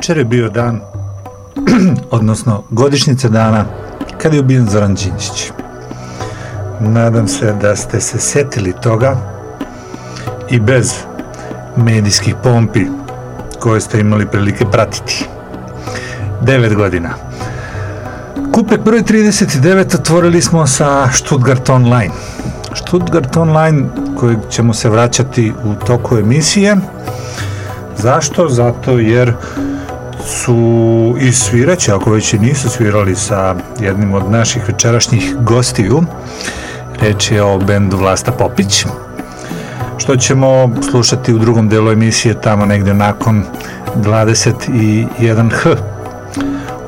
Jučer je bio dan, odnosno godišnjice dana, kada je ubijen Zoran Đinjić. Nadam se da ste se setili toga i bez medijskih pompi koje ste imali prilike pratiti. 9 godina. Kupek broj 39 otvorili smo sa Stuttgart Online. Stuttgart Online kojeg ćemo se vraćati u toku emisije. Zašto? Zato jer su i sviraće, ako već i nisu svirali sa jednim od naših večerašnjih gostiju. Reč je o bendu Vlasta Popić, što ćemo slušati u drugom delu emisije tamo negde nakon 21h.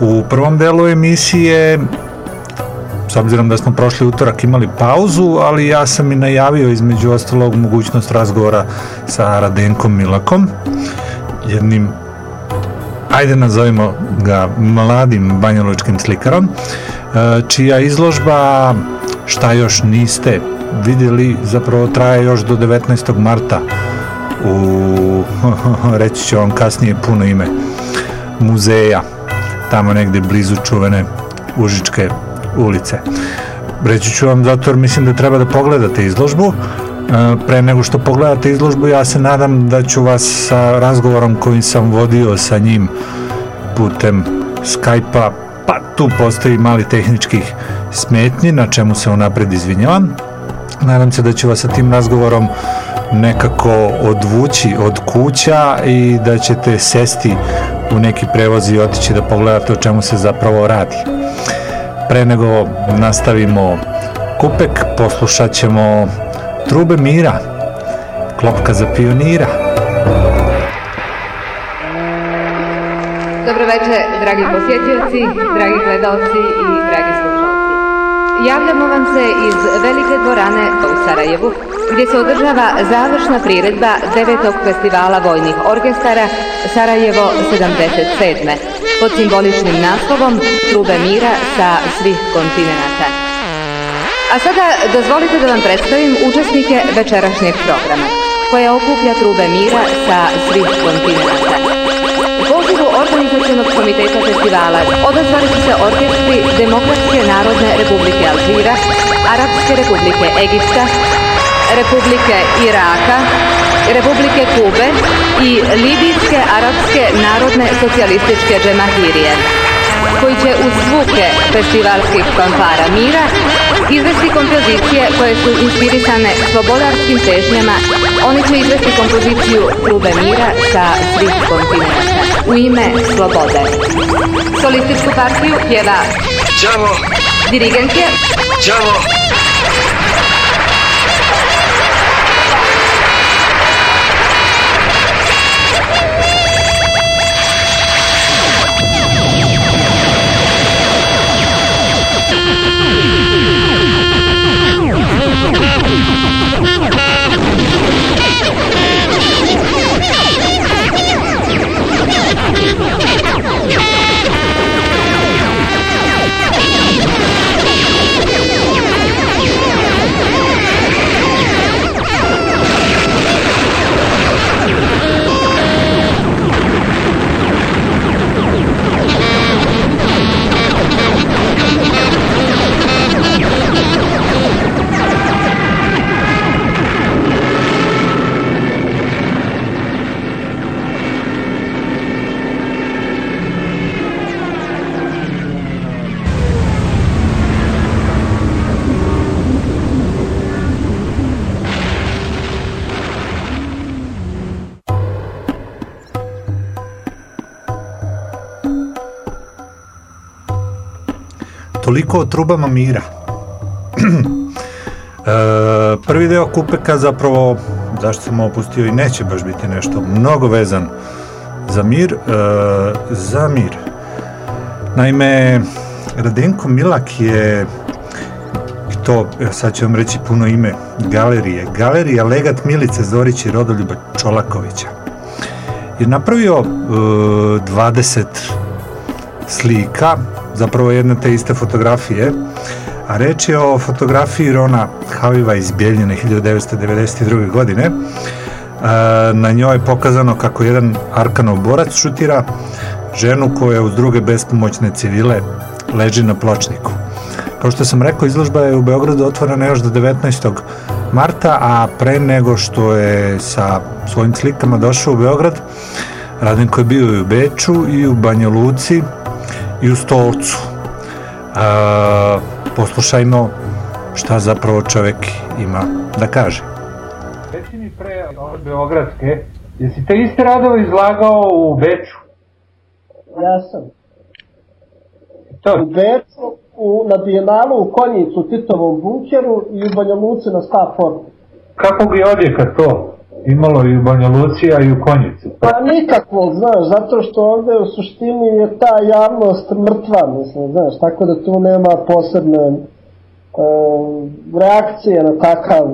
U prvom delu emisije s obzirom da smo prošli utorak imali pauzu, ali ja sam i najavio između ostalog mogućnost razgovora sa Radenkom Milakom, jednim ajde nazovimo ga mladim banjaločkim slikarom, e, čija izložba šta još niste vidjeli zapravo traje još do 19. marta u reći ću vam kasnije puno ime muzeja tamo negde blizu čuvene Užičke ulice. Reći ću vam zato jer mislim da treba da pogledate izložbu. E, pre nego što pogledate izložbu, ja se nadam da ću vas sa razgovorom koji sam vodio sa njim putem Skype-a, pa tu postoji mali tehničkih smetnji, na čemu se unapred izvinjavam. Nadam se da ću vas sa tim razgovorom nekako odvući od kuća i da ćete sesti u neki prevoz i otići da pogledate o čemu se zapravo radi. Pre nego nastavimo kupek, poslušat ćemo Trube mira, klopka za pionira. Dobro večer, dragi posjetioci, dragi gledalci i dragi slušalci. Javljamo vam se iz velike dvorane u Sarajevu, gdje se održava završna priredba devetog festivala vojnih orkestara Sarajevo 77. pod simboličnim naslovom Trube mira sa svih kontinenta. A sada dozvolite da vam predstavim učesnike večerašnjeg programa, koja okuplja trube mira sa svih kontinenta. Pozivu organizacijonog komiteta festivala odazvali su se orkestri Demokratske narodne republike Alžira, Arapske republike Egipta, Republike Iraka, Republike Kube i Libijske arapske narodne socijalističke džemahirije koji će uz zvuke festivalskih fanfara mira izvesti kompozicije koje su inspirisane slobodarskim težnjama. Oni će izvesti kompoziciju Trube mira sa svih kontinenta u ime slobode. Solističku partiju pjeva Ćamo! Dirigent je Ćamo! Toliko o trubama mira. e, prvi deo kupeka zapravo, zašto sam opustio i neće baš biti nešto mnogo vezan za mir, e, za mir. Naime, Radenko Milak je i to, sad ću vam reći puno ime, galerije, galerija Legat Milice Zorić i Rodoljuba Čolakovića. Je napravio e, 20 slika, zapravo jedna te iste fotografije, a reč je o fotografiji Rona Haviva iz Bijeljine 1992. godine. E, na njoj je pokazano kako jedan Arkanov borac šutira ženu koja uz druge bespomoćne civile leži na pločniku. Kao što sam rekao, izložba je u Beogradu otvorena još do 19. marta, a pre nego što je sa svojim slikama došao u Beograd, Radenko je bio i u Beču, i u Banja Luci, i u Stolcu. A, poslušajmo šta zapravo čovek ima da kaže. Reci mi pre ove Beogradske, jesi te iste radove izlagao u Beču? Ja sam. To? U Beču, u, na Bijenalu, u Konjicu, u Titovom bunkeru i u Banja Luci na Stafordu. Kako bi odjeka to? Imalo i u Banja Lucija i u Konjicu. Pa nikakvog, znaš, zato što ovde u suštini je ta javnost mrtva, mislim, znaš, tako da tu nema posebne e, reakcije na takav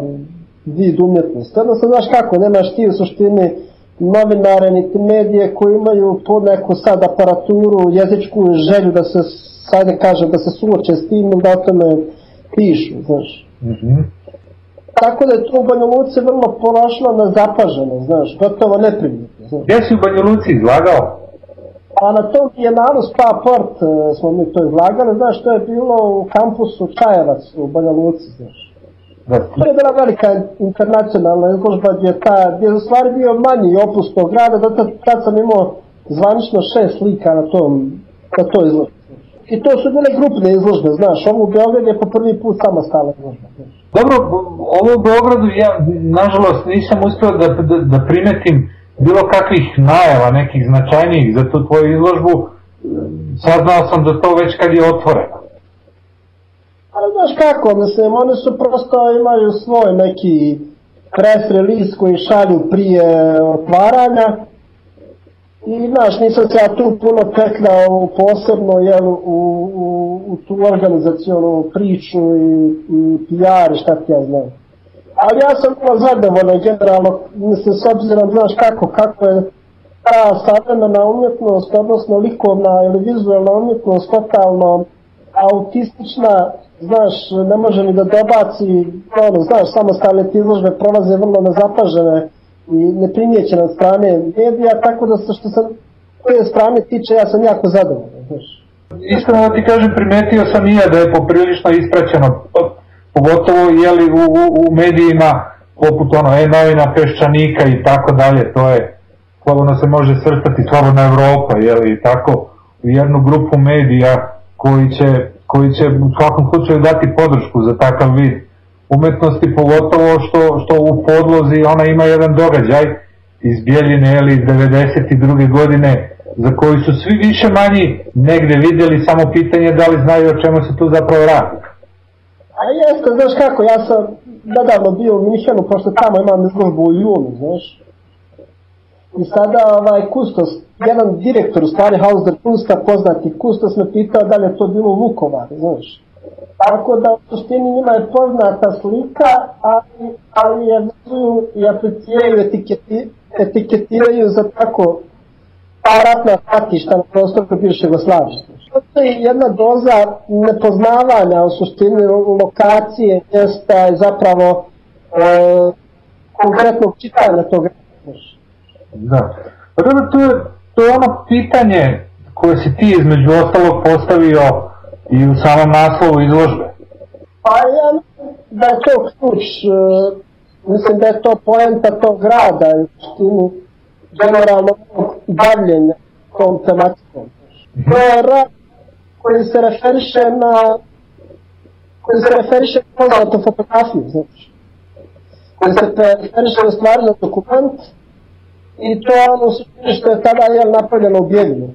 vid umjetnosti. Odnosno, znaš kako, nemaš ti u suštini novinare, niti medije koji imaju po neku sad aparaturu, jezičku želju da se, sajde kažem, da se suoče s tim da o tome pišu, znaš. Mm -hmm. Tako da je to u Banja Luci vrlo porošlo na zapaženo, znaš, gotovo neprimjetno. Znaš. Gdje si u Banja Luci izlagao? Pa na tom Bijenalu Spa Port e, smo mi to izlagali, znaš, to je bilo u kampusu Čajevac u Banja Luci, znaš. Da. To je bila velika internacionalna izložba gdje, ta, gdje je u stvari bio manji opus tog grada, da tad, tad sam imao zvanično šest slika na tom, na toj izložbi. I to su bile grupne izložbe, znaš, ovo u Beograd je po prvi put samostalna izložba. Znaš. Dobro, ovo u Beogradu ja, nažalost, nisam uspio da, da, da primetim bilo kakvih najava, nekih značajnijih za tu tvoju izložbu. Saznao sam da to već kad je otvoreno. Ali znaš kako, mislim, oni su prosto imaju svoj neki press release koji šalju prije otvaranja I, znaš, nisam se ja tu puno petljao posebno, jel, u, u, u tu organizacijonu priču i, i PR i šta ti ja znam. Ali ja sam bilo zadovoljno generalno, mislim, s obzirom, znaš kako, kako je ta savremena umjetnost, odnosno likovna ili vizualna umjetnost totalno autistična, znaš, ne može ni da dobaci, ono, znaš, samostalne izložbe prolaze vrlo nezapažene i neprimjećena od strane medija, tako da se što sam koje strane tiče, ja sam jako zadovoljan. Znaš. Iskreno da ti kažem, primetio sam i ja da je poprilično ispraćeno, pogotovo jeli, u, u, u medijima poput ono, e-novina, Peščanika i tako dalje, to je, slobodno se može srstati slobodna Evropa, jeli, tako, u jednu grupu medija koji će, koji će u svakom slučaju dati podršku za takav vid umetnosti, pogotovo što, što u podlozi ona ima jedan događaj iz Bijeljine, ili iz 92. godine, za koji su svi više manji negde videli, samo pitanje da li znaju o čemu se tu zapravo radi. A jeste, znaš kako, ja sam nedavno bio u Minhenu, pošto tamo imam izložbu u junu, znaš. I sada ovaj kustos, jedan direktor, u stvari Hauser Kunsta, poznati kustos, me pitao da li je to bilo u Vukovaru, znaš. Tako da u suštini njima je poznata slika, ali, ali je vezuju i apliciraju etiketi, etiketiraju za tako ratna ratišta na prostoru bivše Jugoslavije. To je jedna doza nepoznavanja u suštini lokacije, mjesta i zapravo e, konkretnog čitanja tog Da. Pa dobro, to je, to je ono pitanje koje si ti između ostalog postavio i u samom naslovu izložbe? Pa ja da je to ključ, uh, mislim da je to poenta tog grada i u generalno bavljenja tom tematikom. To je rad koji se referiše na koji se referiše na poznatu fotografiju, znači. Koji se referiše na stvari na dokument i to je ono što je tada je napravljeno u Bijeljinu.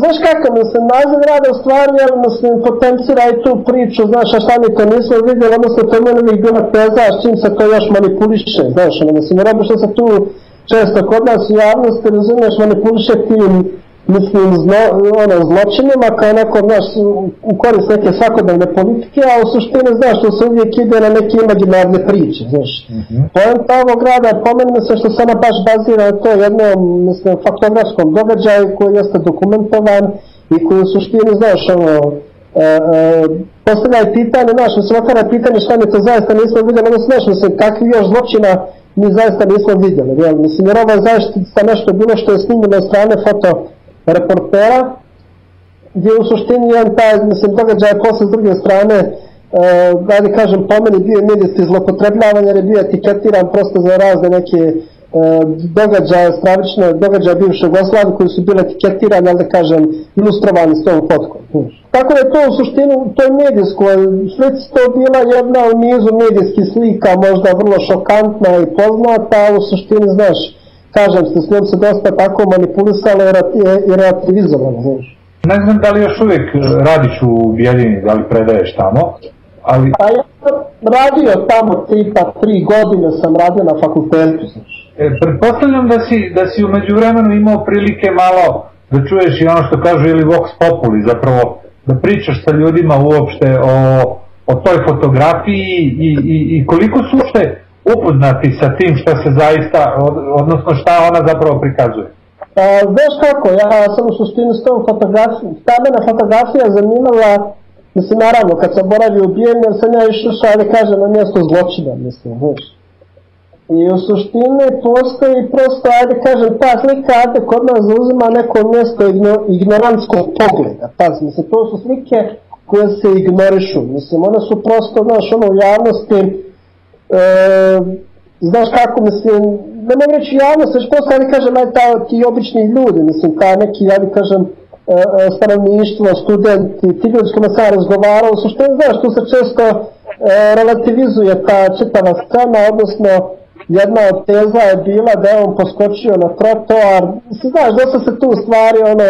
Znaš kako, mislim, naziv rada u stvari, jer mislim, potencira i tu priču, znaš, a šta mi to nismo vidjeli, odnosno to meni uvijek bila teza, s čim se to još manipuliše, znaš, ono, mislim, jer što se tu često kod nas u javnosti, razumiješ, manipuliše tim mislim, zlo, ono, zločinima kao neko, znaš, u korist neke svakodnevne politike, a u suštini, znaš, što se uvijek ide na neke imaginarne priče, znaš. Mm -hmm. Poenta ovog grada, pomeni se što se ona baš bazira na to jednom, mislim, faktografskom događaju koji jeste dokumentovan i koji u suštini, znaš, ono, e, e, postavlja pitanje, znaš, mislim, otvara pitanje šta mi to zaista nismo vidjeli, ono, znaš, mislim, kakvi još zločina mi zaista nismo vidjeli, jel? Mislim, jer ovo je zaista nešto bilo što je snimljeno strane foto reportera gdje u suštini jedan taj, mislim, događaj posle s druge strane, uh, da kažem, po meni bio medijski zlopotrebljavanje jer je bio etiketiran prosto za razne neke događaje, stravične događaje bivše Jugoslavije koji su bile etiketirani, ali da kažem, ilustrovani s tom fotkom. Tako da je to u suštini, u toj medijskoj slici to bila jedna u nizu medijskih slika, možda vrlo šokantna i poznata, a u suštini, znaš, kažem se, s njom se dosta tako manipulisalo i relativizovalo, znaš. Ne znam da li još uvijek radiš u Bijeljini, da li predaješ tamo, ali... Pa ja sam radio tamo tipa tri godine sam radio na fakultetu, znaš. E, pretpostavljam da si, da si umeđu vremenu imao prilike malo da čuješ i ono što kažu ili Vox Populi, zapravo da pričaš sa ljudima uopšte o, o toj fotografiji i, i, i koliko su uopšte upoznati sa tim što se zaista, od, odnosno šta ona zapravo prikazuje. A, znaš kako, ja sam u suštini s tom fotografijom, ta mene fotografija zanimala, mislim naravno kad sam boravio u Bijen, jer sam ja išao, da kažem, na mjesto zločina, mislim, znaš. I u suštini postoji prosto, ajde kažem, ta slika ajde kod nas zauzima neko mjesto igno, ignorantskog pogleda. Pazi, mislim, to su slike koje se ignorišu. Mislim, one su prosto, znaš, ono, u javnosti, znaš kako, mislim, ne mogu reći javnost, već prosto, ajde kažem, ajde, ta, ti obični ljudi, mislim, ta neki, ajde kažem, e, e, stanovništvo, studenti, ti ljudi s kojima sam razgovarao, u suštini, znaš, tu se često e, relativizuje ta čitava scena, odnosno, jedna od teza je bila da je on poskočio na trotoar. Znaš, dosta se tu stvari ono,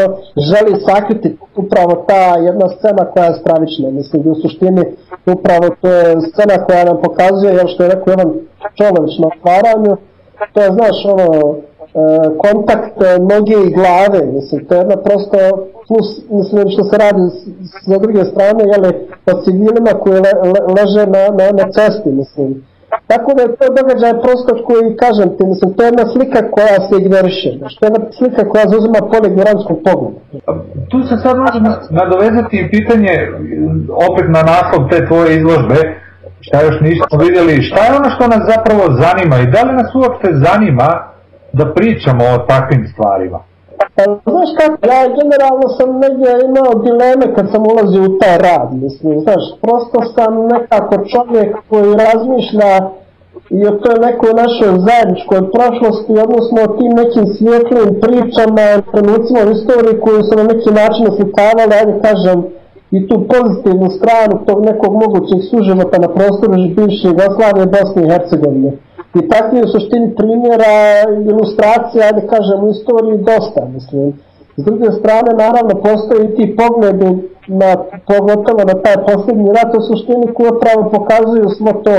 želi sakriti upravo ta jedna scena koja je stravična. Mislim da u suštini upravo to je scena koja nam pokazuje, jel što je rekao jedan Čolović na otvaranju, to je, znaš, ono, e, kontakt noge i glave, mislim, to je jedna prosto, plus, mislim, što se radi sa druge strane, jel, o civilima koji le, le, leže na, na, na cesti, mislim, Tako da je to događaj prosto koji, kažem ti, mislim, to je jedna slika koja se ignoriše, što je jedna slika koja zauzima pole ignorantskog pogleda. Tu se sad može nadovezati pitanje, opet na naslov te tvoje izložbe, šta još nismo vidjeli, šta je ono što nas zapravo zanima i da li nas uopšte zanima da pričamo o takvim stvarima? Pa, znaš kako, ja generalno sam negdje imao dileme kad sam ulazio u taj rad, mislim, znaš, prosto sam nekako čovjek koji razmišlja i o toj nekoj našoj zajedničkoj prošlosti, odnosno o tim nekim svijetlim pričama, trenucima u istoriji koji su na neki način oslikavali, ajde kažem, i tu pozitivnu stranu tog nekog mogućeg suživota na prostoru bivše Jugoslavije, Bosne i Hercegovine. I takvi u suštini primjera, ilustracija, ajde kažem, u istoriji dosta, mislim. S druge strane, naravno, postoji ti pogledi na, pogotovo na taj posljednji rat u suštini koji upravo pokazuju svo to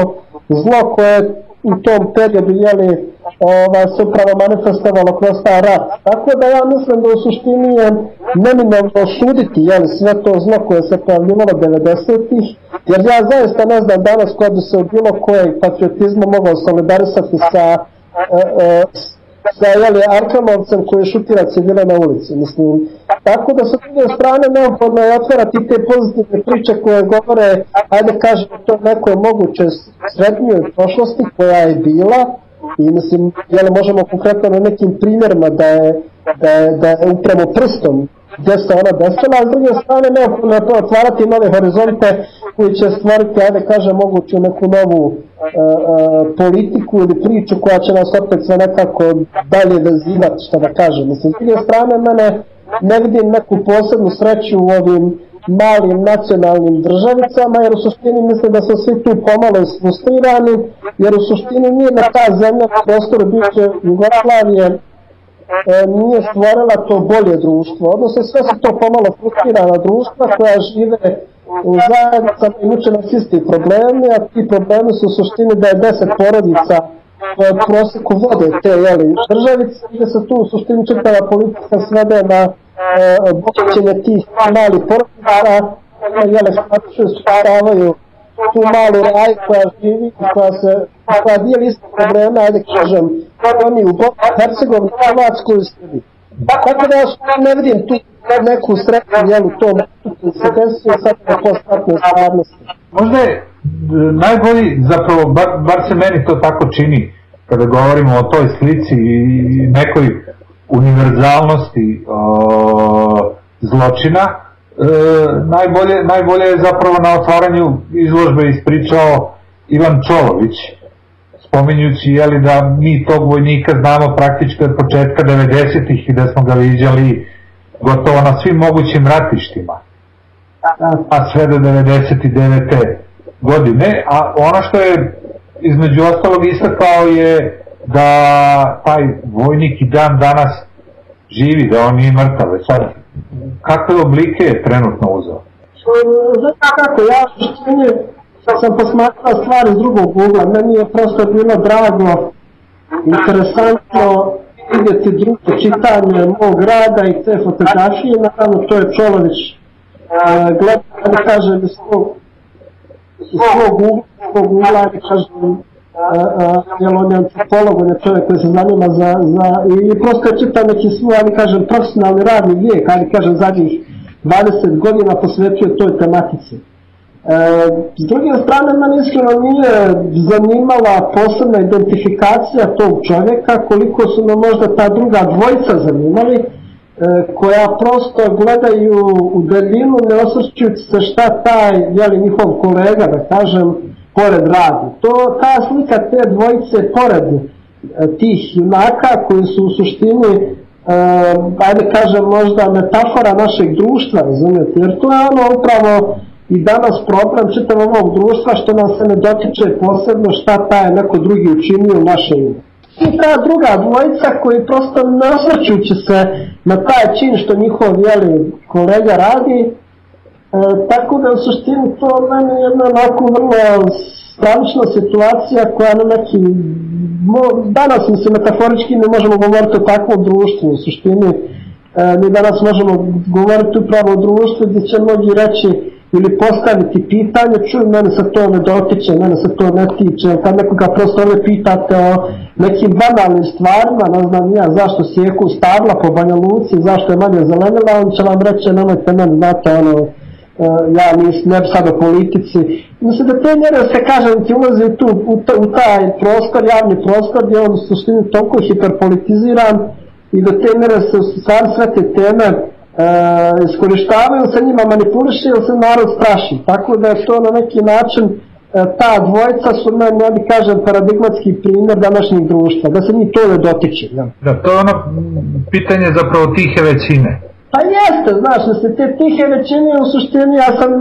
zlo koje u tom periodu jeli, ovaj, se upravo manifestovalo kroz taj rat. Tako da ja mislim da u suštini je neminovno osuditi jeli, sve to zlo koje se pojavljivalo 90-ih, jer ja zaista ne znam danas ko bi se u bilo kojeg patriotizma mogao solidarisati sa e, e, sa jeli, Arkamovcem koji šutira civile na ulici. Mislim, tako da sa druge strane neophodno je otvarati te pozitivne priče koje govore, ajde kažemo to nekoj moguće sretnijoj prošlosti koja je bila i mislim, jeli, možemo konkretno na nekim primjerima da je, da je, da je upravo prstom gdje se ona desila, a s druge strane neophodno je to otvarati nove horizonte koji će stvoriti, ajde kažem, moguću neku novu uh, uh, politiku ili priču koja će nas opet sve nekako dalje vezivati, što da kažem. Mislim, s druge strane, mene ne vidim neku posebnu sreću u ovim malim nacionalnim državicama, jer u suštini mislim da su svi tu pomalo isfrustrirani, jer u suštini nije na ta zemlja na prostoru bivše Jugoslavije e, nije stvorila to bolje društvo. Odnosno sve su to pomalo frustrirana društva koja žive u zajednicama i muče nas isti problemi, a ti problemi su u suštini da je deset porodica koje proseku vode te jeli, državice, gde se tu u suštini čitava politika svede na e, boćenje tih malih porodica, jele, sparavaju tu malu raj koja živi, koja se, koja dijeli isto ajde kažem, oni u Hercegovini, Hrvatskoj i Srbiji. Tako da ja ne vidim tu neku sretnu jelu to se desio sad na postatne stvarnosti. Možda je najbolji, zapravo, bar, bar se meni to tako čini, kada govorimo o toj slici i nekoj univerzalnosti o, zločina, najbolje, najbolje je zapravo na otvaranju izložbe ispričao Ivan Čolović, spominjući jeli, da mi tog vojnika znamo praktički od početka 90-ih i da smo ga viđali gotovo na svim mogućim ratištima, a sve do 99. godine, a ono što je između ostalog istakao je da taj vojnik i dan danas živi, da on nije mrtav, već sad kakve oblike je trenutno uzao? Znači kako, ja suštini sam posmatrao stvari iz drugog ugla, meni je prosto bilo drago, interesantno vidjeti drugo čitanje mog rada i te fotografije, naravno to je Čolović gleda, da kažem, iz svog, iz svog ugla, svog ugla, kažem, jer on je antropolog, on je čovjek koji se zanima za, za i prosto je čitao neki svoj, ali kažem, profesionalni radni vijek, ali kažem, zadnjih 20 godina posvetio toj tematici. E, s druge strane, man iskreno nije zanimala posebna identifikacija tog čovjeka, koliko su me možda ta druga dvojca zanimali, e, koja prosto gledaju u daljinu, ne osvrćujući se šta taj, jeli, njihov kolega, da kažem, pored radi. To, ta slika te dvojice pored e, tih junaka koji su u suštini e, ajde kažem možda metafora našeg društva, razumijete, jer to je ono upravo i danas problem čitav ovog društva što nam se ne dotiče posebno šta taj neko drugi učinio u naše ime. I ta druga dvojica koji prosto ne osvrćujući se na taj čin što njihov jeli, kolega radi, E, tako da u suštini to je jedna onako vrlo stravična situacija koja na neki mo, danas mislim metaforički ne možemo govoriti o takvom društvu u suštini e, mi danas možemo govoriti upravo o društvu gdje će mnogi reći ili postaviti pitanje, čuj, mene se to ne dotiče, mene se to ne tiče, kad nekoga prosto ove pitate o nekim banalnim stvarima, ne znam ja zašto sjeku stabla po Banja Luci, zašto je manje zelenila, on će vam reći, nemojte meni, znate, ono, ja nis, ne bi sad o politici. Mislim da te mjere se kažem ti ulazi tu u, u taj prostor, javni prostor gdje on u suštini toliko hiperpolitiziran i da te mjere se stvari sve te teme e, iskorištavaju, se njima manipuliše ili se narod straši. Tako da je to na neki način e, ta dvojica su meni, ja bi kažem, paradigmatski primjer današnjeg društva, da se njih to ne dotiče. Ja. Da, to je ono pitanje zapravo tihe većine. Pa jeste, znaš, da se te tihe većine u suštini, ja sam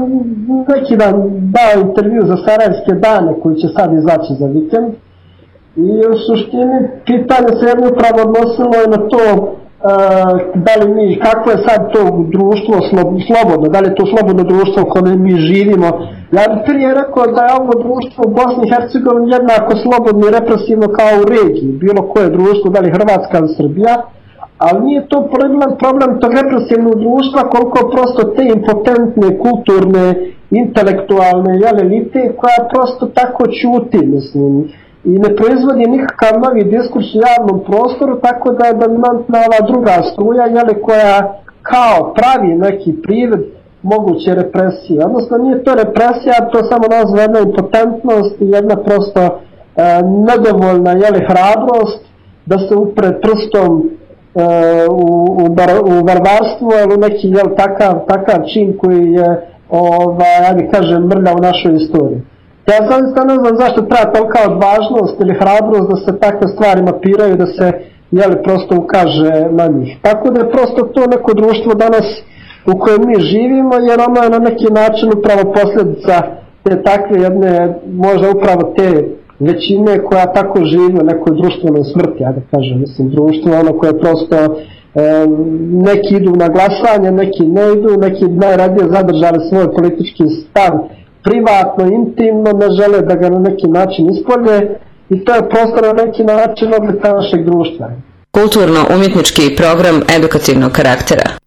neki dan dao intervju za Sarajevske dane koji će sad izaći za vikend i u suštini pitanje se jedno upravo odnosilo je na to uh, da li mi, kako je sad to društvo slobodno, da li je to slobodno društvo u kojem mi živimo. Ja bih prije rekao da je ovo društvo u Bosni i Hercegovini jednako slobodno i represivno kao u regiji, bilo koje društvo, da li Hrvatska ili Srbija, ali nije to problem, problem tog represivnog društva koliko prosto te impotentne, kulturne, intelektualne jel, elite koja prosto tako čuti, mislim, i ne proizvodi nikakav novi diskurs u javnom prostoru, tako da je dominantna ova druga struja, jel, koja kao pravi neki prived moguće represije. Odnosno nije to represija, to samo nazva jedna impotentnost i jedna prosto e, nedovoljna jeli, hrabrost da se upre prstom u, u, bar, u varvarstvu, ali neki jel, takav, takav čin koji je, ovaj, bih kažem, mrlja u našoj istoriji. Ja zaista ne znam zašto treba tolika odvažnost ili hrabrost da se takve stvari mapiraju, da se jel, prosto ukaže na njih. Tako da je prosto to neko društvo danas u kojem mi živimo, jer ono je na neki način upravo posljedica te takve jedne, možda upravo te većine koja tako živi u nekoj društvenoj smrti, ja da kažem, mislim, društvo ono koje prosto e, neki idu na glasanje, neki ne idu, neki najradije zadržali svoj politički stav privatno, intimno, ne žele da ga na neki način ispolje i to je prostor na neki način oblika našeg društva. Kulturno-umjetnički program edukativnog karaktera.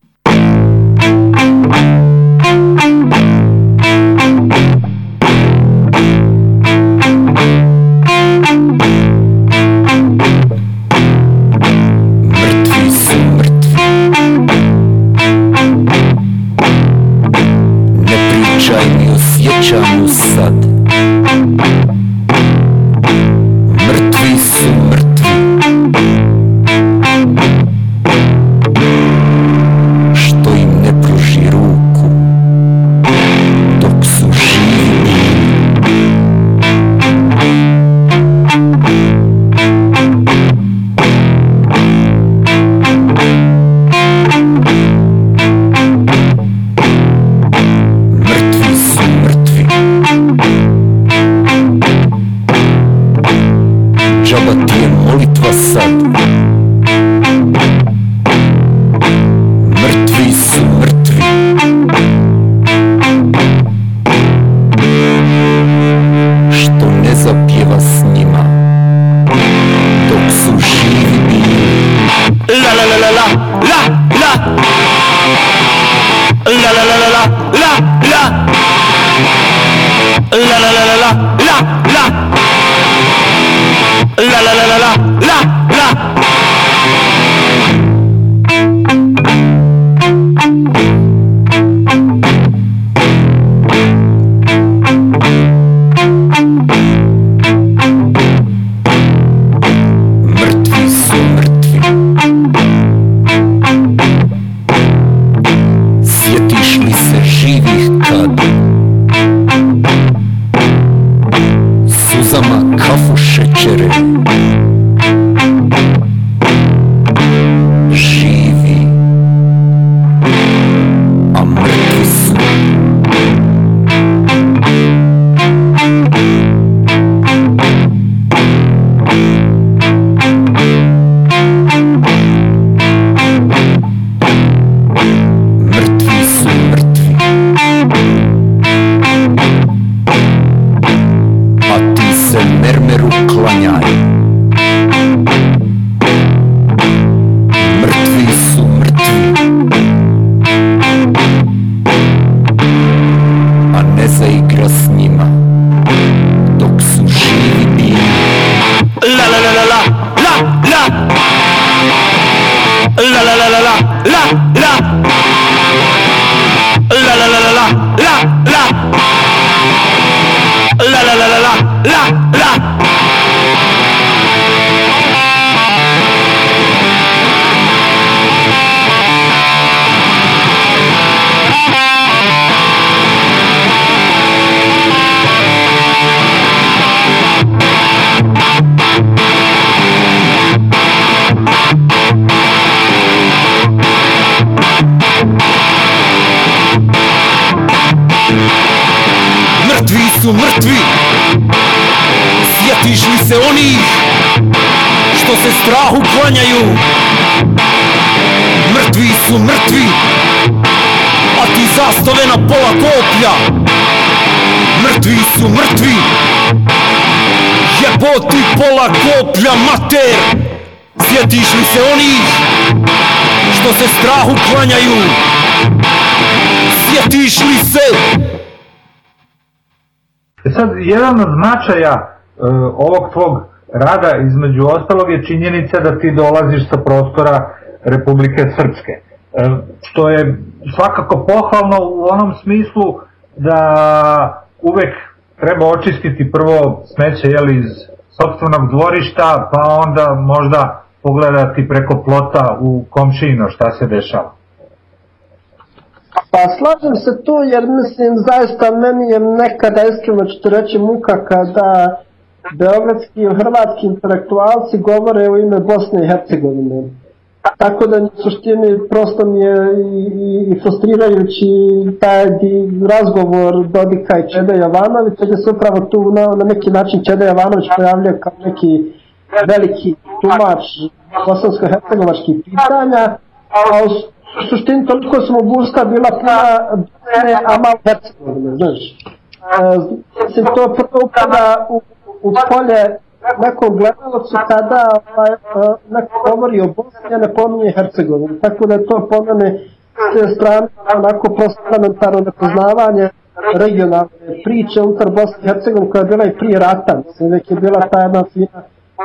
Su mrtvi. A ti zastave na pola koplja. Mrtvi su mrtvi. Jeboti pola koplja mater. Sjetiš li se onih Što se strahu klanjaju? Sjetiš li se? E sad, jedan od značaja e, ovog tvog rada, između ostalog, je činjenica da ti dolaziš sa prostora Republike Srpske. E, što je svakako pohvalno u onom smislu da uvek treba očistiti prvo smeće jeli, iz sobstvenog dvorišta, pa onda možda pogledati preko plota u komšino šta se dešava. Pa slažem se tu jer mislim zaista meni je nekada iskreno ću reći muka kada beogradski i hrvatski intelektualci govore u ime Bosne i Hercegovine. Tako da u suštini prosto mi je i, i, frustrirajući taj razgovor Dodika i Čede Jovanovića gdje se upravo tu na, na neki način Čede Jovanović pojavljuje kao neki veliki tumač bosansko-hercegovačkih pitanja, a u u suštini toliko smo Burska bila puna Bosne, a malo Hercegovine, znaš. E, mislim, to prvo upada u, u polje nekom gledalcu kada ovaj, e, neko govori o Bosni, a ne pominje Hercegovinu. Tako da je to po mene s te strane onako prosto elementarno nepoznavanje regionalne priče unutar Bosne i Hercegovine koja je bila i prije rata. Mislim, uvijek je bila ta jedna fina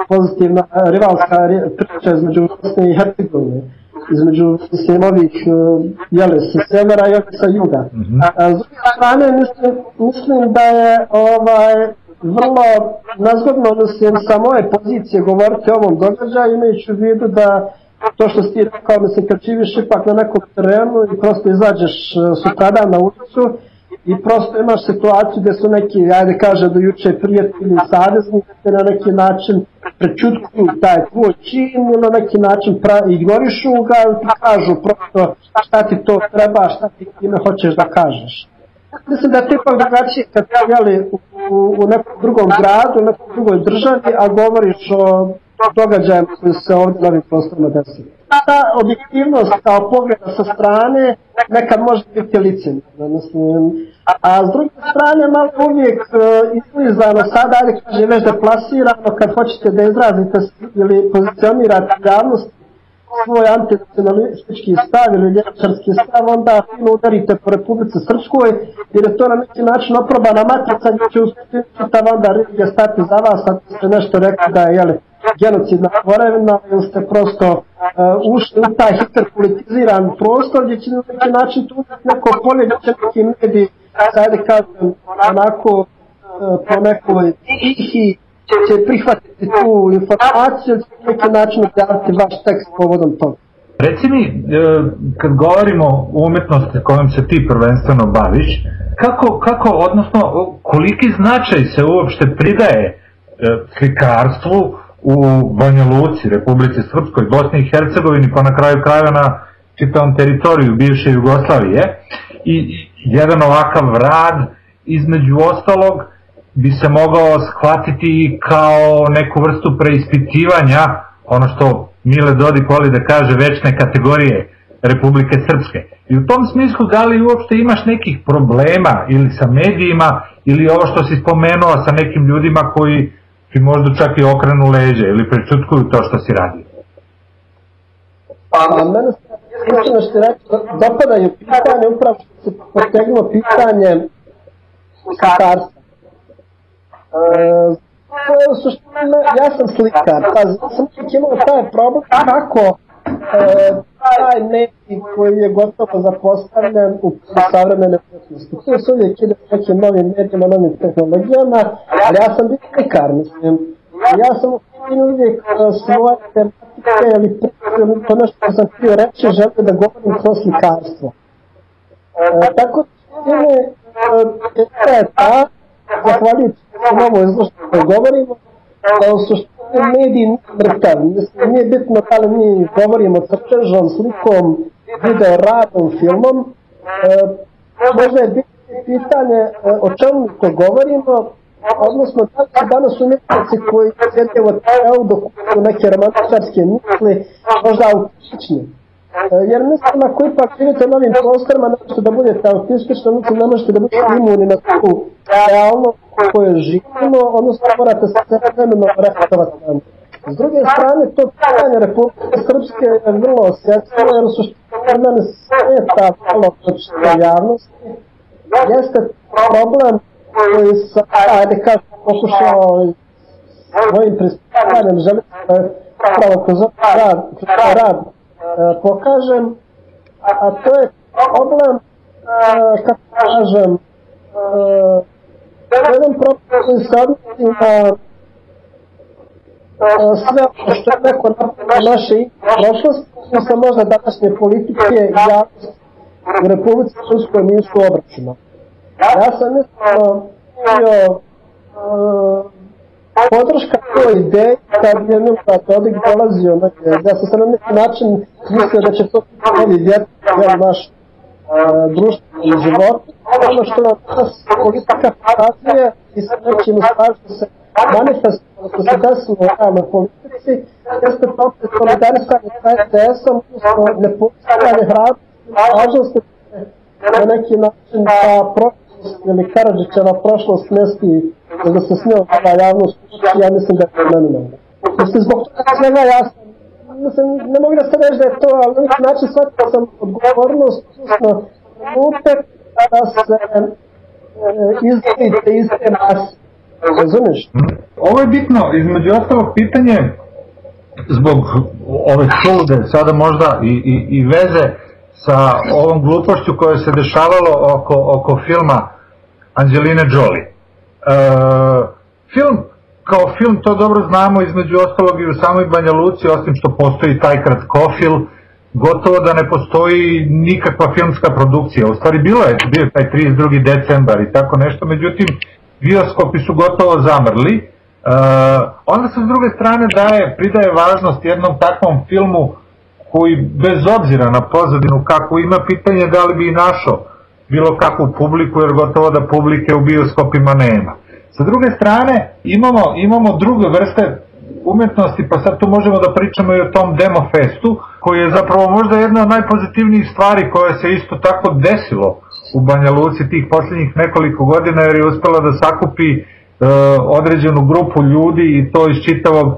pozitivna e, rivalska ri- priča između Bosne i Hercegovine između mislim ovih uh, jele sa severa i sa juga. A, s druge strane mislim, mislim da je ovaj vrlo nazgodno mislim sa moje pozicije govoriti o ovom događaju imajući u vidu da to što ti rekao, mislim, kad živiš ipak na nekom terenu i prosto izađeš uh, sutradan na ulicu i prosto imaš situaciju gdje su neki, ajde kaže do juče prijatelji saveznici te na neki način prečutkuju taj tvoj čin ili na neki način pra, ignorišu ga ili ti kažu prosto šta ti to treba, šta ti time hoćeš da kažeš. Mislim da je to ipak drugačije kad jeli, u, u, u nekom drugom gradu, u nekoj drugoj državi, a govoriš o događajima koji se ovdje na ovim prostorima desili. Ta objektivnost kao pogleda sa strane nekad može biti licemjerna, mislim. A s druge strane malo uvijek uh, izlizano sada, ali kaže već deplasirano kad hoćete da izrazite ili pozicionirate javnost svoj antinacionalistički stav ili ljevičarski stav, onda fino udarite po Republice Srpskoj, jer je to na neki način oprobana matica gdje će uspjeti čitav onda religija stati za vas, ako ste nešto rekli da je jeli, genocidna tvorevina, ili ste prosto uh, ušli u taj hiperpolitiziran prostor gdje će na neki način tu neko polje gdje će neki mediji, sajde kažem, onako uh, po nekoj tihi će prihvatiti tu informaciju, će na neki način objaviti vaš tekst povodom toga. Reci mi, e, kad govorimo o umetnosti kojom se ti prvenstveno baviš, kako, kako odnosno, koliki značaj se uopšte pridaje e, slikarstvu u Banja Luci, Republici Srpskoj, Bosni i Hercegovini, pa na kraju krajeva na čitavom teritoriju bivše Jugoslavije i jedan ovakav rad između ostalog bi se mogao shvatiti kao neku vrstu preispitivanja, ono što Mile Dodik voli da kaže večne kategorije Republike Srpske. I u tom smislu da li uopšte imaš nekih problema ili sa medijima ili ovo što si spomenuo sa nekim ljudima koji ti možda čak i okrenu leđe ili prečutkuju to što si radio? Pa mene se iskreno što rekao, dopadaju pitanje, upravo što se potegnulo pitanje slikarstva. E, to suštini, ja sam slikar, pa sam uvijek imao taj problem kako e, taj neki koji je gotovo zapostavljen u savremene umetnosti. Tu se uvijek ide s nekim novim medijama, novim tehnologijama, ali ja sam bio slikar, mislim. Ja sam u uvijek e, svoje tematike ili to nešto što sam htio reći, želio da govorim kroz slikarstvo. E, tako da e, je ta, zahvaljujući ovo izložbu koje govorimo, da u suštini mediji nije mrtav. Mislim, nije bitno da li mi govorimo crtežom, slikom, video, radom, filmom. E, možda je bitno pitanje e, o čemu to govorimo, odnosno da li danas umjetnici koji sjede u teo dok neke romantičarske misli, možda autistični. E, jer mislim ako ipak živite u novim prostorima, ne možete da budete autistični, mislim ne možete da budete imuni na tu realnost koje živimo, odnosno morate se vremenom reflektovati na S druge strane, to pitanje Republike Srpske je vrlo osjetljivo, jer su što mene sveta malo počne javnosti, jeste problem koji sam, ajde kažem, pokušao svojim pristupanjem želiti da pravo kroz ovaj rad, kroz rad pokažem, a, a to je problem, e, kako kažem, e, jedan problem koji se odnosi na sve što je neko napravio naše prošlosti, sa možda današnje politike i javnosti u Republici Srpskoj nisu obračuna. Ja sam mislio bio podrška toj ideji kad je Milka Dodik dolazio na Ja sam se na neki način mislio da će to biti vjetar naš društvenom životu. Ono što nam danas politika pokazuje i sa stvari što se manifestovalo, što se desilo u realnoj politici, jeste protiv solidarisanje sa SDS-om, odnosno nepostavljanje hrabrosti, važnosti na neki način ta prošlost ili Karadžićeva prošlost mesti da se s ova javnost ja mislim da je fenomenalno. Mislim, zbog toga svega ja sam mislim, ne mogu da se reći da je to, ali na neki način shvatio sam odgovornost, odnosno trenutak da se e, izdvojite iz te mase. Razumeš? Ovo je bitno, između ostalog pitanje zbog ove čude, sada možda i, i, i veze sa ovom glupošću koja se dešavalo oko, oko filma Angeline Jolie. E, film kao film to dobro znamo između ostalog i u samoj Banja Luci, osim što postoji taj kratkofil, gotovo da ne postoji nikakva filmska produkcija. U stvari bilo je, bio taj 32. decembar i tako nešto, međutim bioskopi su gotovo zamrli. Uh, onda se s druge strane daje, pridaje važnost jednom takvom filmu koji bez obzira na pozadinu kako ima pitanje da li bi našao bilo kakvu publiku jer gotovo da publike u bioskopima nema. Sa druge strane, imamo, imamo druge vrste umetnosti, pa sad tu možemo da pričamo i o tom demo festu, koji je zapravo možda jedna od najpozitivnijih stvari koja se isto tako desilo u Banja Luci tih posljednjih nekoliko godina, jer je uspela da sakupi e, određenu grupu ljudi i to iz čitavog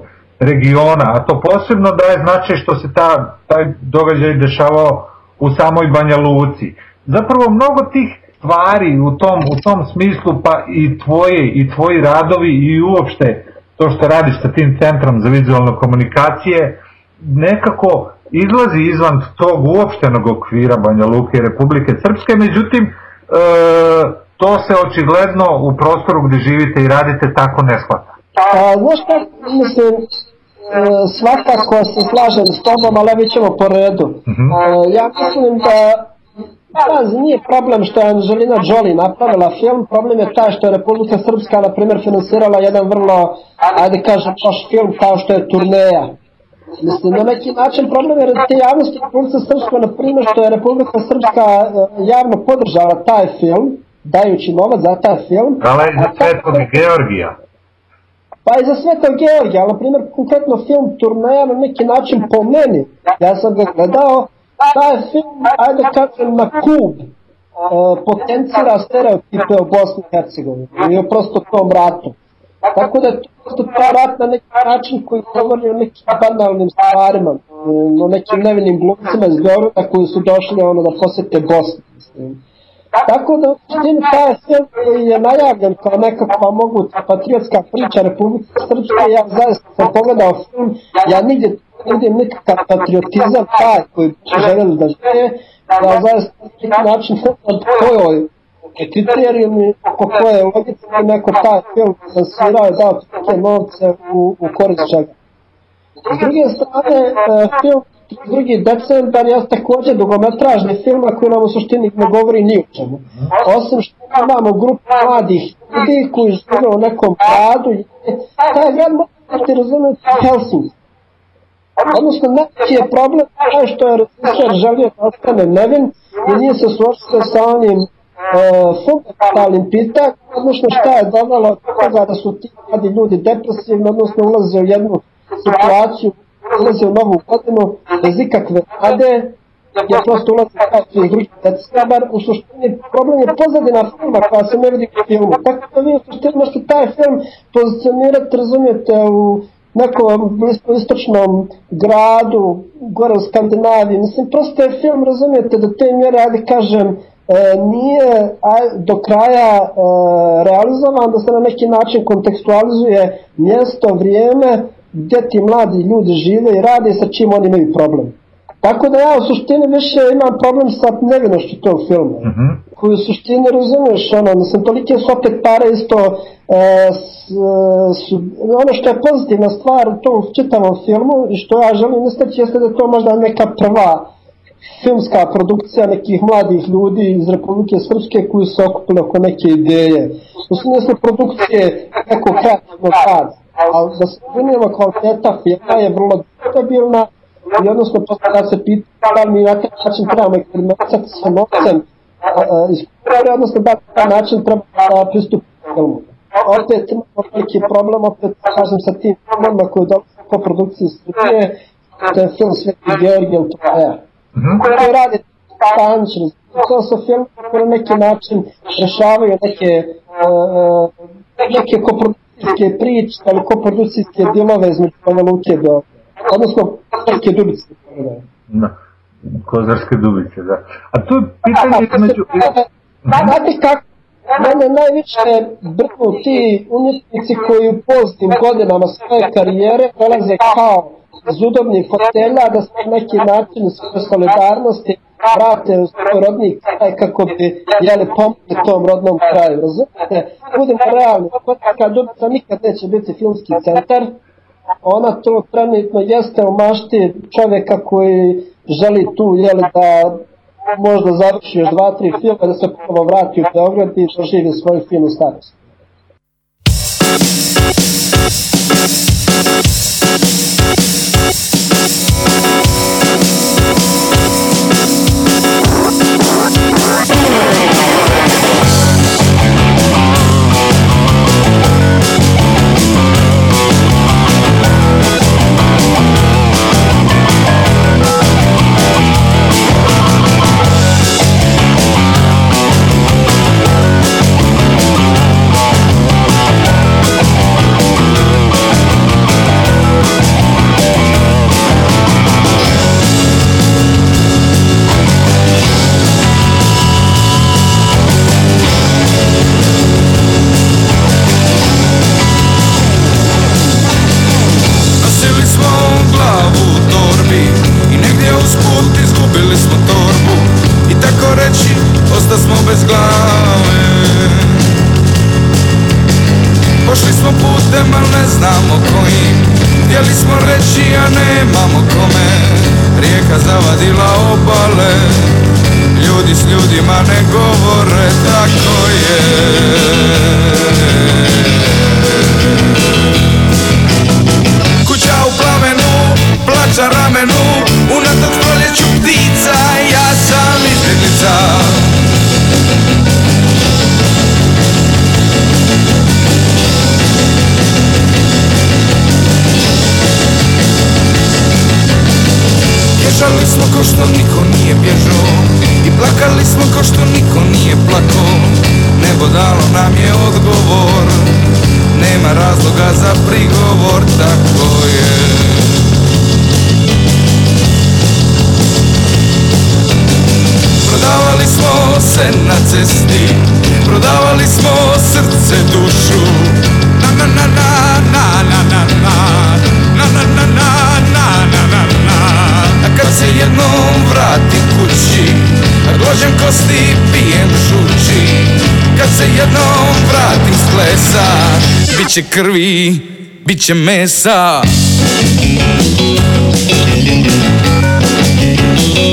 regiona, a to posebno daje značaj što se ta, taj događaj dešavao u samoj Banja Luci. Zapravo mnogo tih stvari u tom, u tom smislu, pa i tvoje, i tvoji radovi i uopšte to što radiš sa tim centrom za vizualne komunikacije, nekako izlazi izvan tog uopštenog okvira Banja Luke i Republike Srpske, međutim, e, to se očigledno u prostoru gde živite i radite tako ne shvata. A, znaš šta, mislim, e, svakako se slažem s tobom, ali vi ćemo po redu. Uh -huh. e, ja mislim da Pazi, nije problem što je Angelina Jolie napravila film, problem je taj što je Republika Srpska, na primjer, finansirala jedan vrlo, ajde kažem, loš film kao što je Turneja. Mislim, na neki način problem je te javnosti Republika Srpska, na primjer, što je Republika Srpska javno podržala taj film, dajući novac za taj film. Dala je za Svetog Georgija. Pa i za Svetog Georgija, ali na primjer, konkretno film Turneja na neki način po meni, ja sam ga gledao, taj film, ajde kažem, na kub, e, potencira stereotipe o Bosni i Hercegovini i o prosto tom ratu. Tako da je to prosto ta rat na neki način koji govori o nekim banalnim stvarima, o nekim nevinim glumcima iz Beograda koji su došli ono da posete Bosnu. Tako da u suštini taj film koji je najavljen kao nekakva moguća patriotska priča Republike Srpske, ja zaista sam pogledao film, ja nigdje ne vidim nikakav patriotizam taj koji bi željeli da žive, ja zaista neki način od kojoj kriterijumi po koje logice neko taj film finansirao i dao tolike novce u, u korist čega. S druge strane, film 2. decembar je takođe dugometražni film koji nam u suštini ne govori ni o čemu. Osim što imamo grupu mladih ljudi koji žive u nekom gradu, taj grad može ti razumeti Helsinki. Odnosno, neki je problem taj što je režisер želio da ostane nevin i nije se suočio sa onim e, fundamentalnim pitanjem, odnosno šta je dovelo od toga da su ti mladi ljudi depresivni, odnosno ulaze u jednu situaciju ulaze u novu godinu bez ikakve nade, je prosto ulaze kao iz drugi decembar, u suštini problem je pozadina filma koja se ne vidi u filmu. Tako da vi u suštini možete taj film pozicionirati, razumijete, u nekom istočnom gradu, gore u Skandinaviji. Mislim, prosto je film, razumijete, da te mjere, ajde kažem, e, nije do kraja e, realizovan, da se na neki način kontekstualizuje mjesto, vrijeme, gdje ti mladi ljudi žive i rade sa čim oni imaju problem. Tako da ja u suštini više imam problem sa nevinošću tog filma. Uh -huh. Koji u suštini razumeš, ono, mislim, tolike su opet pare isto, e, s, su, ono što je pozitivna stvar u tom čitavom filmu i što ja želim istaći jeste da je to možda neka prva filmska produkcija nekih mladih ljudi iz Republike Srpske koji su okupili oko neke ideje. U smislu produkcije nekog kreativnog rada ali da se razumijemo kvaliteta filma je vrlo stabilna i odnosno da se pita da li mi na taj način trebamo eksperimentisati sa novcem kulture, odnosno da taj način treba da pristupiti filmu. Opet imamo veliki problem, opet kažem sa tim filmama koji dolaze po produkciji Srbije, to je film Sveti Georgijel Troja, koji rade stančno, to su filmi koji na neki način rešavaju neke, uh, neke koprodukcijske priče, ali koprodukcijske dilove između Banja Luke do, odnosno Kozarske dubice. Da, Kozarske dubice, da. A tu pitanje između... Znate kako, mene najviše brnu ti umjetnici koji u pozitivnim godinama svoje karijere dolaze kao iz udobnih fotelja da se na neki način svoje solidarnosti vrate u svoj rodni kraj kako bi jeli pomogli tom rodnom kraju. Razumete? Budemo realni, Kotarska Dubica nikad neće biti filmski centar, ona to trenutno jeste u mašti čovjeka koji želi tu jeli, da možda završi još dva, tri filma, da se ponovo vrati u Beograd i doživi svoju finu starost. da smo bez glave. Pošli smo putem, al ne znamo kojim. Htjeli smo reći, a nemamo kome. Rijeka zavadila obale. Ljudi s ljudima ne govore, tako je. Kuća u plamenu, plaća ramenu Bježali smo ko što niko nije bježao I plakali smo ko što niko nije plakao Nebo dalo nam je odgovor Nema razloga za prigovor, tako je Prodavali smo se na cesti Prodavali smo srce, dušu Na na na na na na na na Na na na na na kad se jednom vratim kući gložem kosti pijem žuči Kad se jednom vratim s plesa Biće krvi, biće mesa. Kuća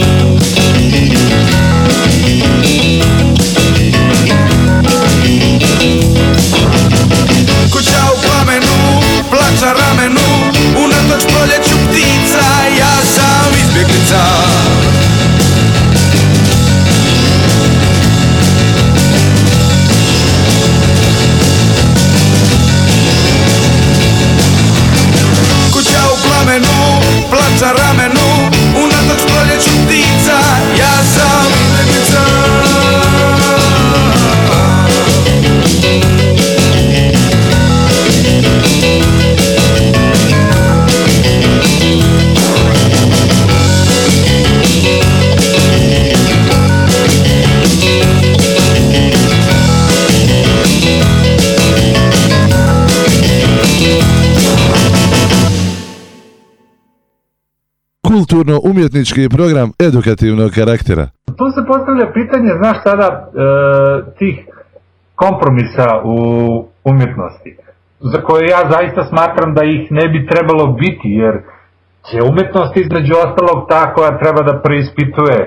Kulturno-umjetnički program edukativnog karaktera. Tu se postavlja pitanje, znaš sada, e, tih kompromisa u umjetnosti, za koje ja zaista smatram da ih ne bi trebalo biti, jer će umjetnost između ostalog ta koja treba da preispituje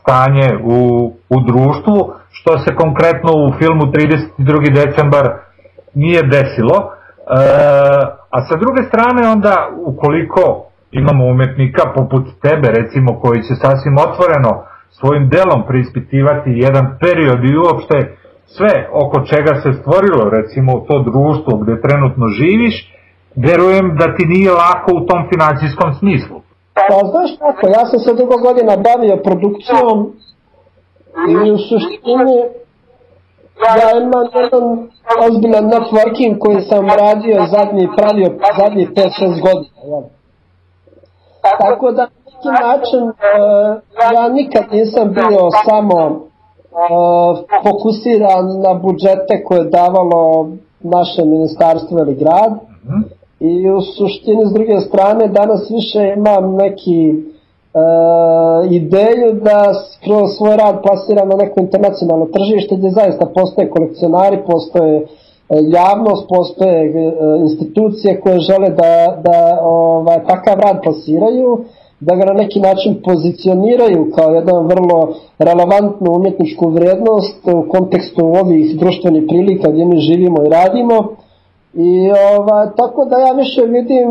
stanje u, u društvu, što se konkretno u filmu 32. decembar nije desilo. E, a sa druge strane onda, ukoliko imamo umetnika poput tebe recimo koji će sasvim otvoreno svojim delom preispitivati jedan period i uopšte sve oko čega se stvorilo recimo to društvo gde trenutno živiš, verujem da ti nije lako u tom financijskom smislu. Pa znaš kako, ja sam se dugo godina bavio produkcijom i u suštini ja imam jedan ozbiljan networking koji sam radio zadnji, pravio zadnji 5-6 godina. Jel? Tako da na neki način uh, ja nikad nisam bio samo uh, fokusiran na budžete koje je davalo naše ministarstvo ili grad. I u suštini s druge strane danas više imam neki uh, ideju da kroz svoj rad plasiram na neko internacionalno tržište gdje zaista postoje kolekcionari, postoje javnost, postoje institucije koje žele da, da ovaj, takav rad plasiraju, da ga na neki način pozicioniraju kao jedan vrlo relevantnu umjetničku vrijednost u kontekstu ovih društvenih prilika gdje mi živimo i radimo. I ovaj, tako da ja više vidim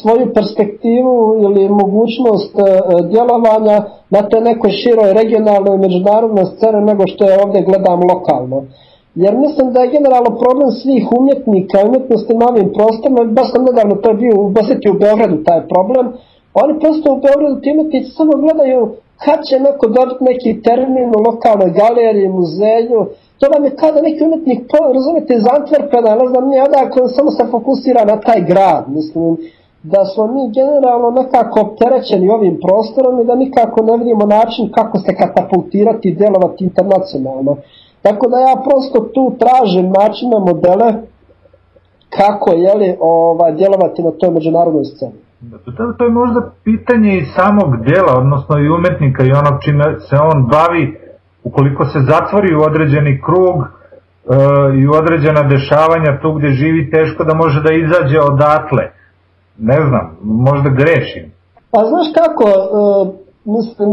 svoju perspektivu ili mogućnost djelovanja na toj nekoj široj regionalnoj međunarodnoj sceni nego što je ovdje gledam lokalno. Jer mislim da je generalno problem svih umjetnika i na ovim prostorima, baš sam nedavno to bio u u Beogradu taj problem, oni prosto u Beogradu ti samo gledaju kad će neko dobiti neki termin u lokalnoj galeriji, muzeju, to vam je kada neki umjetnik, po, razumijete, iz Antwerpena, ne znam nije odakle, samo se fokusira na taj grad, mislim, da smo mi generalno nekako opterećeni ovim prostorom i da nikako ne vidimo način kako se katapultirati i djelovati internacionalno. Tako da ja prosto tu tražim načine, modele kako jeli, ovaj, djelovati na toj međunarodnoj sceni. To, to je možda pitanje i samog dela, odnosno i umetnika i onog čime se on bavi, ukoliko se zatvori u određeni krug, e, i u određena dešavanja tu gde živi teško da može da izađe odatle. Ne znam, možda grešim. Pa znaš kako, uh, mislim,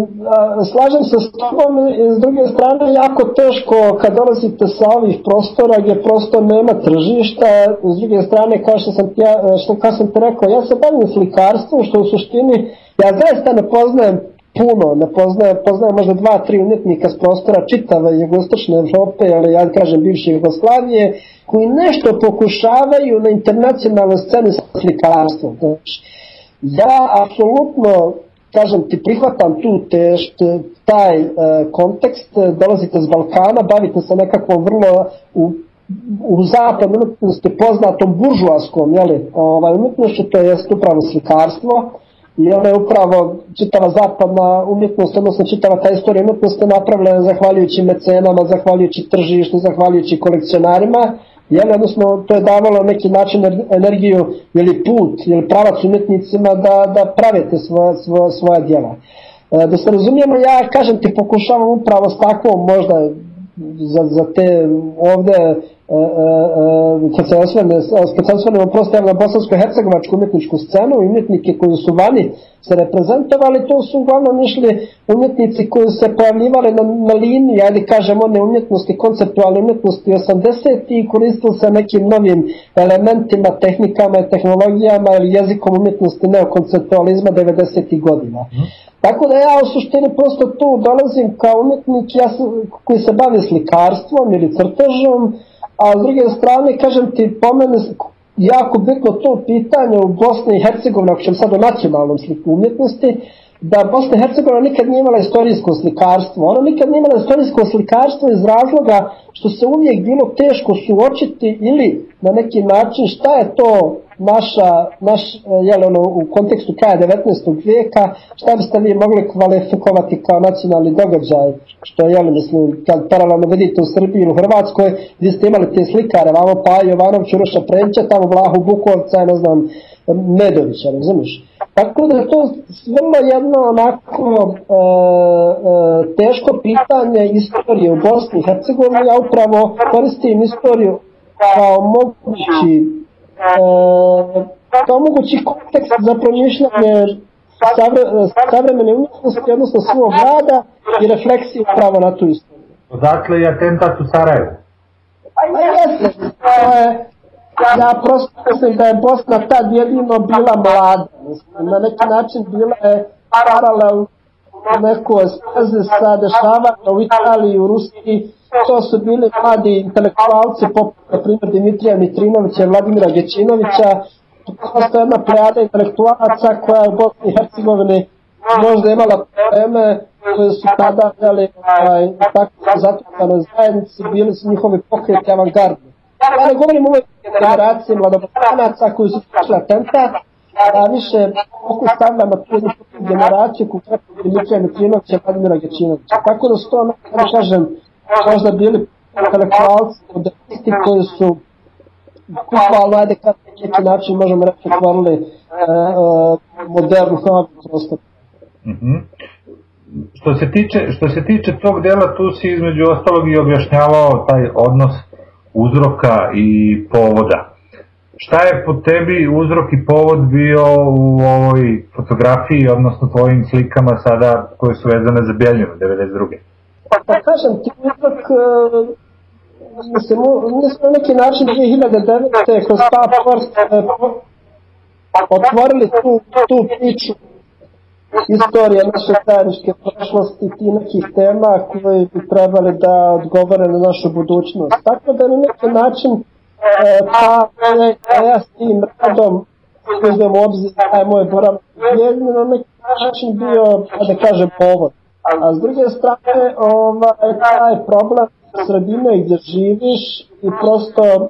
slažem se s tobom i s druge strane jako teško kad dolazite sa ovih prostora gdje prosto nema tržišta, s druge strane kao što sam ja, što kao sam ti rekao, ja se bavim slikarstvom što u suštini ja zaista ne poznajem puno, ne poznajem, poznajem možda dva, tri umjetnika s prostora čitave jugoistočne Evrope, ali ja kažem bivše Jugoslavije, koji nešto pokušavaju na internacionalnoj sceni sa slikarstvom. Znači, ja apsolutno kažem ti prihvatam tu te, što, taj e, kontekst, dolazite s Balkana, bavite se nekakvom vrlo u, u zapadnom umetnosti poznatom buržuaskom jeli, ovaj, umetnošću, to je upravo slikarstvo, i ona je upravo čitava zapadna umjetnost, odnosno čitava ta istorija umetnosti napravljena zahvaljujući mecenama, zahvaljujući tržištu, zahvaljujući kolekcionarima, jel, odnosno to je davalo neki način energiju ili put ili pravac umjetnicima da, da pravite svoje, svoje, svoje djela. E, da se razumijemo, ja kažem ti pokušavam upravo s takvom možda za, za te ovde E, e, kad se osvrne, kad se osvrnemo prosto na bosansko-hercegovačku umjetničku scenu, umjetnike koji su vani se reprezentovali, to su uglavnom išli umjetnici koji se pojavljivali na, na liniji, ajde kažem, one umjetnosti, konceptualne umjetnosti 80 i koristili se nekim novim elementima, tehnikama i tehnologijama ili jezikom umjetnosti neokonceptualizma 90. godina. Mm. Tako da ja u suštini prosto tu dolazim kao umjetnik ja sam, koji se bavi slikarstvom ili crtežom, a s druge strane, kažem ti, po mene jako bitno to pitanje u Bosni i Hercegovini, ako ćemo sad o nacionalnom sliku umjetnosti, da Bosna i Hercegovina nikad nije imala istorijsko slikarstvo. Ona nikad nije imala istorijsko slikarstvo iz razloga što se uvijek bilo teško suočiti ili na neki način šta je to naša, naš, jel, ono, u kontekstu kraja 19. vijeka, šta biste vi mogli kvalifikovati kao nacionalni događaj, što je, jel, mislim, kad paralelno vidite u Srbiji ili u Hrvatskoj, vi ste imali te slikare, Vamo Pa, Jovanović, Uroša Prenća, tamo Vlahu Bukovca, ne znam, Medovića, razumiješ? Tako da je to vrlo jedno onako e, e, teško pitanje istorije u Bosni i Hercegovini, ja upravo koristim istoriju kao mogući e, kao mogući kontekst za promišljanje savre, savremene umjetnosti, odnosno svog rada i refleksiju pravo na tu istoriju. Odakle je atentat u Sarajevu? Pa jeste, to je ja prosto mislim da je Bosna tad jedino bila mlada. Mislim, na neki način bila je paralel u nekoj sveze sa dešavanja u Italiji, u Rusiji. To su bili mladi intelektualci, poput, na primjer, Dimitrija Mitrinovića i Vladimira Gećinovića. To je jedna plejada intelektualaca koja je u Bosni i Hercegovini možda imala probleme koje su tada jeli, ovaj, tako zatvorene zajednici, bili su njihovi pokreti avangardni. Ja ne govorim uvek generacije mladobosanaca koji su prošli atentat, a više fokus stavljam na tu generaciju konkretno Dimitrija Mitrinovića i Vladimira Gečinovića. Tako da su to, da kažem, možda bili intelektualci, modernisti koji su bukvalno, ajde kad neki način možemo reći otvorili uh, uh, modernu novu prostor. Mm -hmm. Što se tiče što se tiče tog dela tu si između ostalog i objašnjavao taj odnos uzroka i povoda. Šta je po tebi uzrok i povod bio u ovoj fotografiji, odnosno tvojim slikama sada koje su vezane za Bjeljinu 92. Pa, kažem ti uzrok, uh, mislim, mi smo neki način 2009. kroz ta post uh, otvorili tu, tu priču istorije naše zajedničke prošlosti ti nekih tema koje bi trebali da odgovore na našu budućnost. Tako da na neki način e, ta ideja s tim radom uzmem u obzir taj moj boravak je na neki način bio, da kažem, povod. A s druge strane, ovaj, taj problem sredine gdje živiš i prosto e,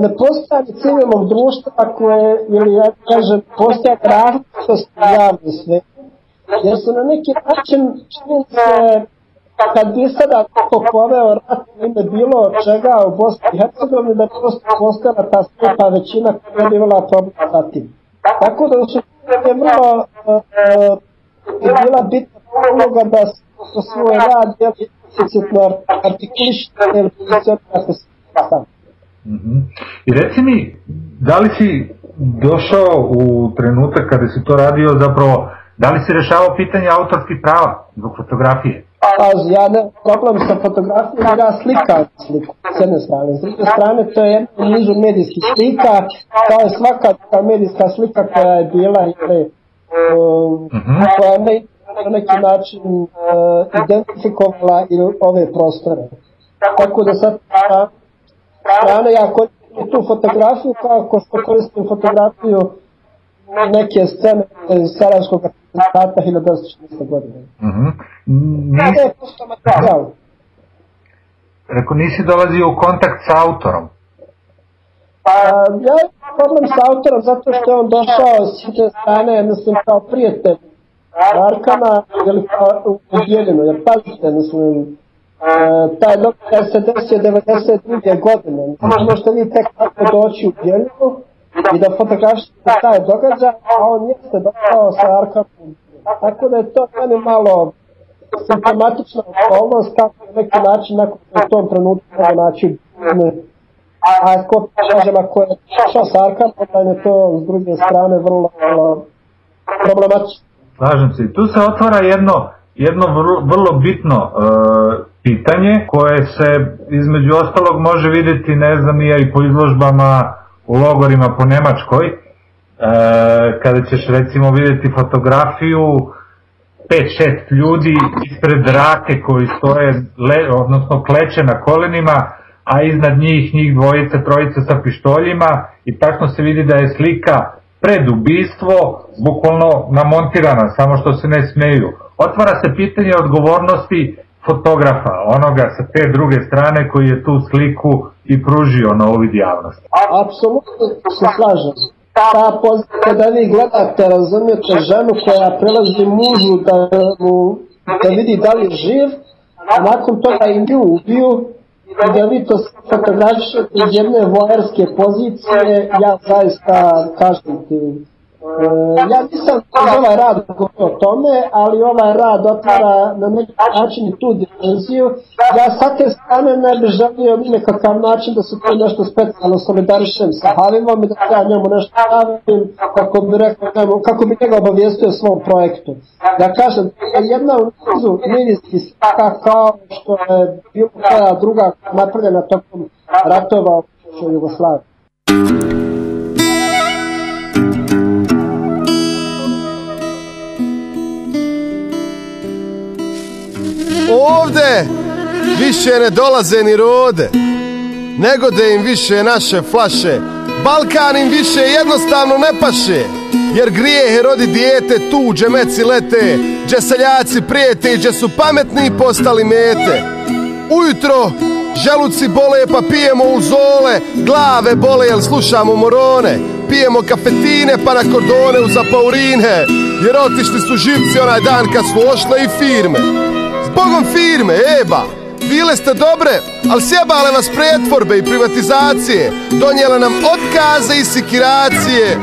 ne postojanje civilnog društva koje, ili ja kažem, postoje različitost javne sve, jer su na neki način čini se kad bi sada ko poveo rat ime bilo čega u Bosni i Hercegovini da prosto postala ta skupa većina koja je bila problem sa tim. Tako da su je vrlo uh, bila bitna uloga da svoj rad eksplicitno artikulišete ili pozicionirate se sam. Mhm. I reci mi, da li si došao u trenutak kada si to radio zapravo, da li si rešavao pitanje autorskih prava zbog fotografije? Pazi, ja ne problem sa fotografijom jer ja slikam sliku s jedne strane. S druge strane to je jedna u nizu medijskih slika, kao i svaka ta medijska slika koja je bila ili, uh, koja ne na neki način uh, identifikovala i ove prostore. Tako da sad sa strane ja koristim tu fotografiju kao što koristim fotografiju neke scene iz Sarajevskog atentata 1960. godine. Mhm. Da, Nisi, je prosto materijal. Rekao, nisi dolazio u kontakt sa autorom. Pa, ja imam problem sa autorom zato što je on došao s jedne strane, mislim, kao prijatelj Arkana ili kao u Bijeljinu, jer pazite, mislim, e, taj događaj se desio 92. godine. Ne možete vi tek tako doći u Bijeljinu i da fotografišete taj događaj, a on jeste došao sa Arkanom. Tako da je to meni malo simptomatična okolnost kako na neki način nakon u tom trenutku mogu naći ne, a ako kažem ako je došao sa Arkanom, onda je to s druge strane vrlo, vrlo problematično. Slažem se. Tu se otvara jedno, jedno vrlo, bitno e, pitanje koje se između ostalog može vidjeti, ne znam, ja i po izložbama u logorima po Nemačkoj, e, kada ćeš recimo vidjeti fotografiju 5-6 ljudi ispred rake koji stoje, le, odnosno kleče na kolenima, a iznad njih njih dvojice, trojice sa pištoljima i tačno se vidi da je slika pred ubistvo, bukvalno namontirana, samo što se ne smeju. Otvara se pitanje odgovornosti fotografa, onoga sa te druge strane koji je tu sliku i pružio na ovid javnosti. Apsolutno se slažem. Ta pozicija da vi gledate, razumijete ženu koja prelazi mužu da, mu, da vidi da li je živ, a nakon toga i nju ubiju da vi to fotografišete iz jedne vojerske pozicije, ja zaista kažem ti, E, ja nisam uz ovaj rad govorio o tome, ali ovaj rad otvara na neki način i tu dimenziju. Ja sa te strane ne bih želio nekakav način da se to nešto specijalno solidarišem sa Havivom i da ja njemu nešto stavim kako bi, rekao, kako bi njega obavijestio svom projektu. Ja kažem, jedna u nizu medijskih slika kao što je bilo koja druga napravljena tokom ratova u Jugoslaviji. Ovde više ne dolaze ni rode, nego da im više naše flaše. Balkan im više jednostavno ne paše, jer grijehe rodi dijete tu, dže meci lete, dže seljaci prijete i dže su pametni postali mete. Ujutro želuci bole pa pijemo uzole, glave bole jel slušamo morone, pijemo kafetine pa na kordone u zapaurine, jer otišli su živci onaj dan kad su ošle i firme. Zbogom firme, eba, bile ste dobre, ali sjebale vas pretvorbe i privatizacije, donijele nam otkaze i sikiracije,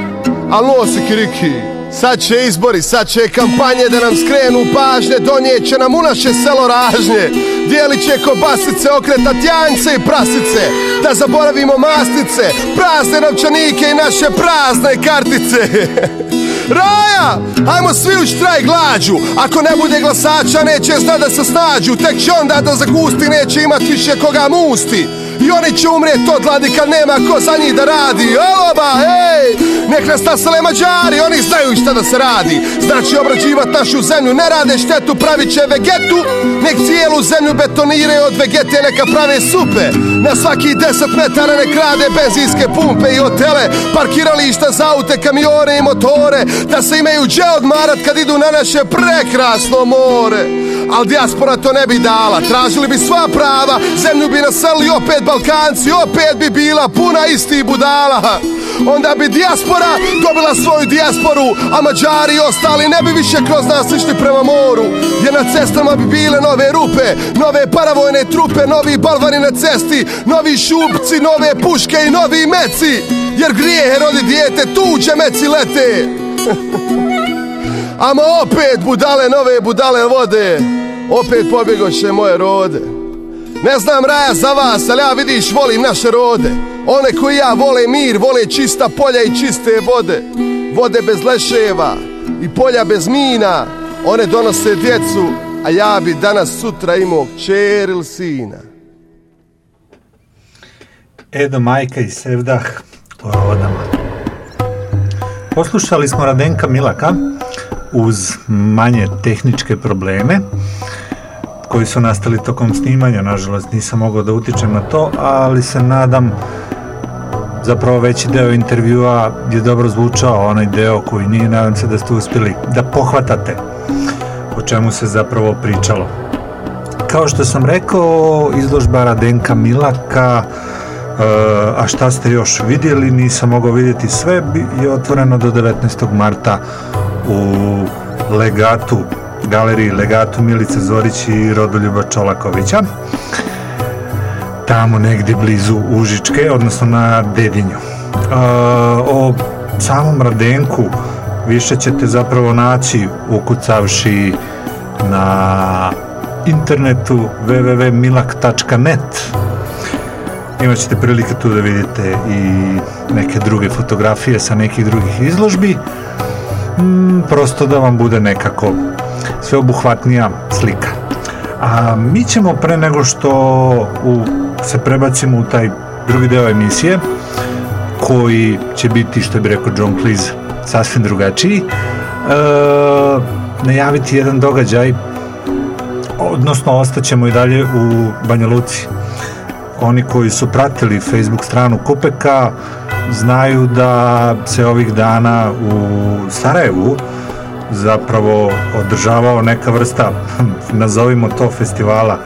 ali no sikiriki. Sad će izbori, sad će kampanje da nam skrenu pažnje, donijet će nam u naše selo ražnje. Dijelit će kobasice, okretat janjce i prasice, da zaboravimo masnice, prazne novčanike i naše prazne kartice. Raja, ajmo svi u štrajk glađu. Ako ne bude glasača neće zna da se snađu. Tek će onda da zagusti neće imat više koga musti i oni će umrijet od gladi kad nema ko za njih da radi. Aloba, ej! Nek nas nasele mađari, oni znaju šta da se radi. Znači obrađivat našu zemlju, ne rade štetu, pravit će vegetu. Nek cijelu zemlju betoniraju od vegete, neka prave supe. Na svaki 10 metara nek rade benzinske pumpe i hotele Parkirališta za aute, kamione i motore. Da se imaju gdje odmarat kad idu na naše prekrasno more Al dijaspora to ne bi dala, tražili bi sva prava. Zemlju bi naselili opet Balkanci, opet bi bila puna istih budala. Onda bi dijaspora dobila svoju dijasporu A Mađari i ostali ne bi više kroz nas išli prema moru. Jer na cestama bi bile nove rupe Nove paravojne trupe, novi balvani na cesti Novi šupci, nove puške i novi meci. Jer grijehe rodi dijete, tuđe meci lete Ama opet budale, nove budale vode. Opet pobjegoše moje rode. Ne znam raja za vas, ali ja vidiš volim naše rode. One koji ja vole mir, vole čista polja i čiste vode. Vode bez leševa i polja bez mina. One donose djecu, a ja bi danas sutra imao kćer ili sina. Edo Majka i Sevdah o rodama. Poslušali smo Radenka Milaka uz manje tehničke probleme koji su nastali tokom snimanja, nažalost nisam mogao da utičem na to, ali se nadam zapravo veći deo intervjua je dobro zvučao, onaj deo koji nije, nadam se da ste uspjeli da pohvatate o čemu se zapravo pričalo. Kao što sam rekao, izložba Radenka Milaka Uh, a šta ste još vidjeli, nisam mogao vidjeti sve, je otvoreno do 19. marta u Legatu, galeriji Legatu Milice Zorić i Rodoljuba Čolakovića. Tamo negdje blizu Užičke, odnosno na Dedinju. O samom Radenku više ćete zapravo naći ukucavši na internetu www.milak.net imat ćete prilike tu da vidite i neke druge fotografije sa nekih drugih izložbi mm, prosto da vam bude nekako sveobuhvatnija slika. A mi ćemo pre nego što u, se prebacimo u taj drugi deo emisije koji će biti što bi rekao John Cleese sasvim drugačiji e, najaviti jedan događaj odnosno ostaćemo i dalje u Banja Luci. Oni koji su pratili Facebook stranu Kupeka znaju da se ovih dana u Sarajevu zapravo održavao neka vrsta, nazovimo to festivala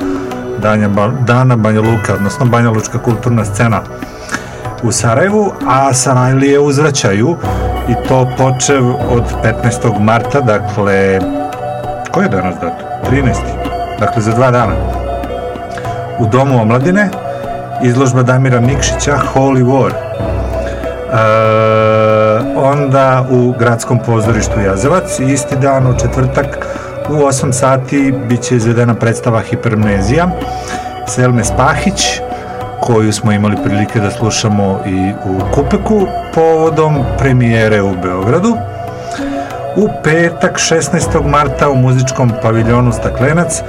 Danja, Dana Banja Luka, odnosno Banja Lučka kulturna scena u Sarajevu, a Sarajlije uzvraćaju i to počev od 15. marta, dakle, koji je danas datum? 13. Dakle, za dva dana. U Domu omladine, izložba Damira Nikšića Holy War. E, onda u gradskom pozorištu Jazevac isti dan u četvrtak u 8 sati bit će izvedena predstava Hipermnezija Selme Spahić koju smo imali prilike da slušamo i u Kupeku povodom premijere u Beogradu. U petak 16. marta u muzičkom paviljonu Staklenac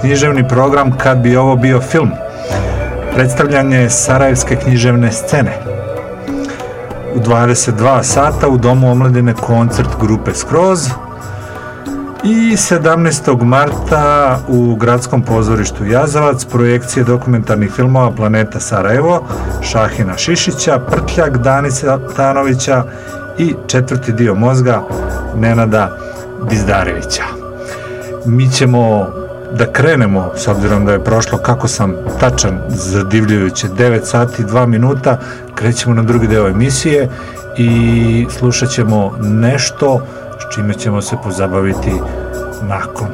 književni program Kad bi ovo bio film – predstavljanje Sarajevske književne scene. U 22 sata u Domu omladine koncert grupe Skroz i 17. marta u gradskom pozorištu Jazavac projekcije dokumentarnih filmova Planeta Sarajevo, Šahina Šišića, Prtljak Danisa Tanovića i četvrti dio mozga Nenada Dizdarevića. Mi ćemo da krenemo, s obzirom da je prošlo kako sam tačan zadivljujuće 9 sati 2 minuta, krećemo na drugi deo emisije i slušat ćemo nešto s čime ćemo se pozabaviti nakon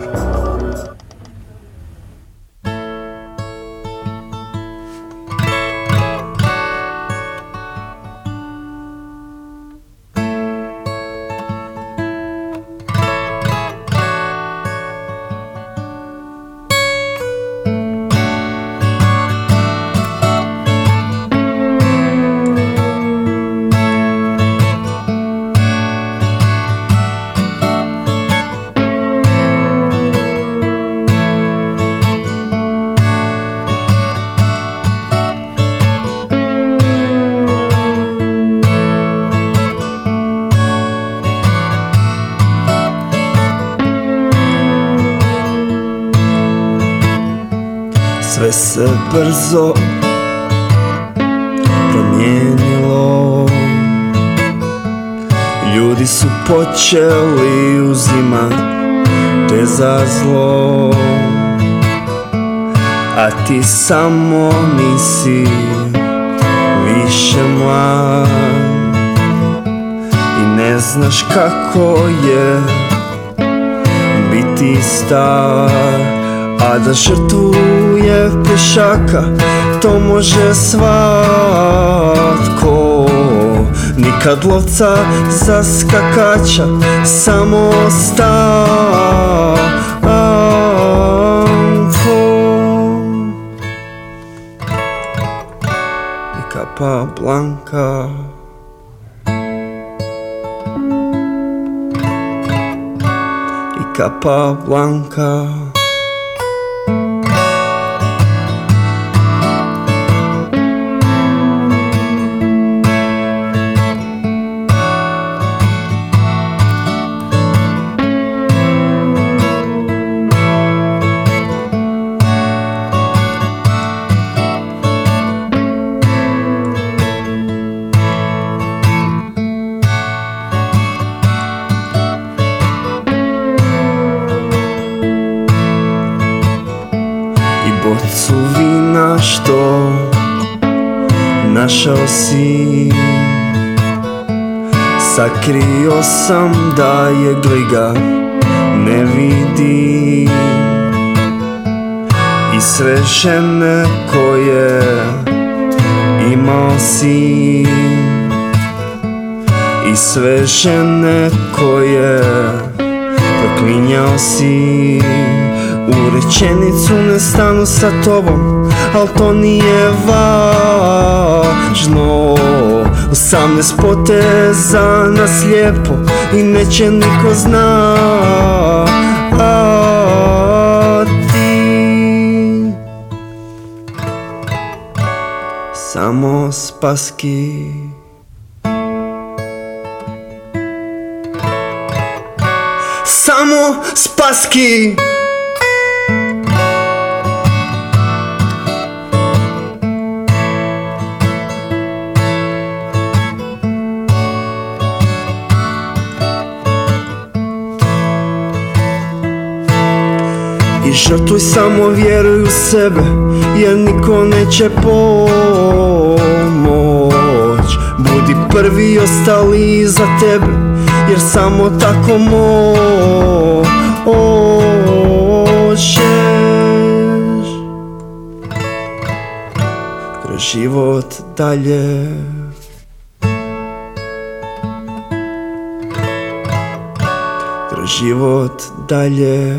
brzo promijenilo. Ljudi su počeli uzimat te za zlo. A ti samo nisi više mlad I ne znaš kako je biti star A da žrtvuje pešaka To može svatko. Nikad lovca za skakača Samo stanko. I kapa blanka Capablanca. Našao si. Sakrio sam da je gliga ne vidi. I sve žene koje imao si. I sve žene koje proklinjao si. U rečenicu ne stanu sa tobom Al to nije važno. Osamnaest poteza nas lijepo I neće niko zna. A ti Samo spaski. Samo spaski I žrtvuj samo vjeruj u sebe Jer niko neće pomoć. Budi prvi i ostali iza tebe Jer samo tako možeš. Kroz život dalje. Život dalje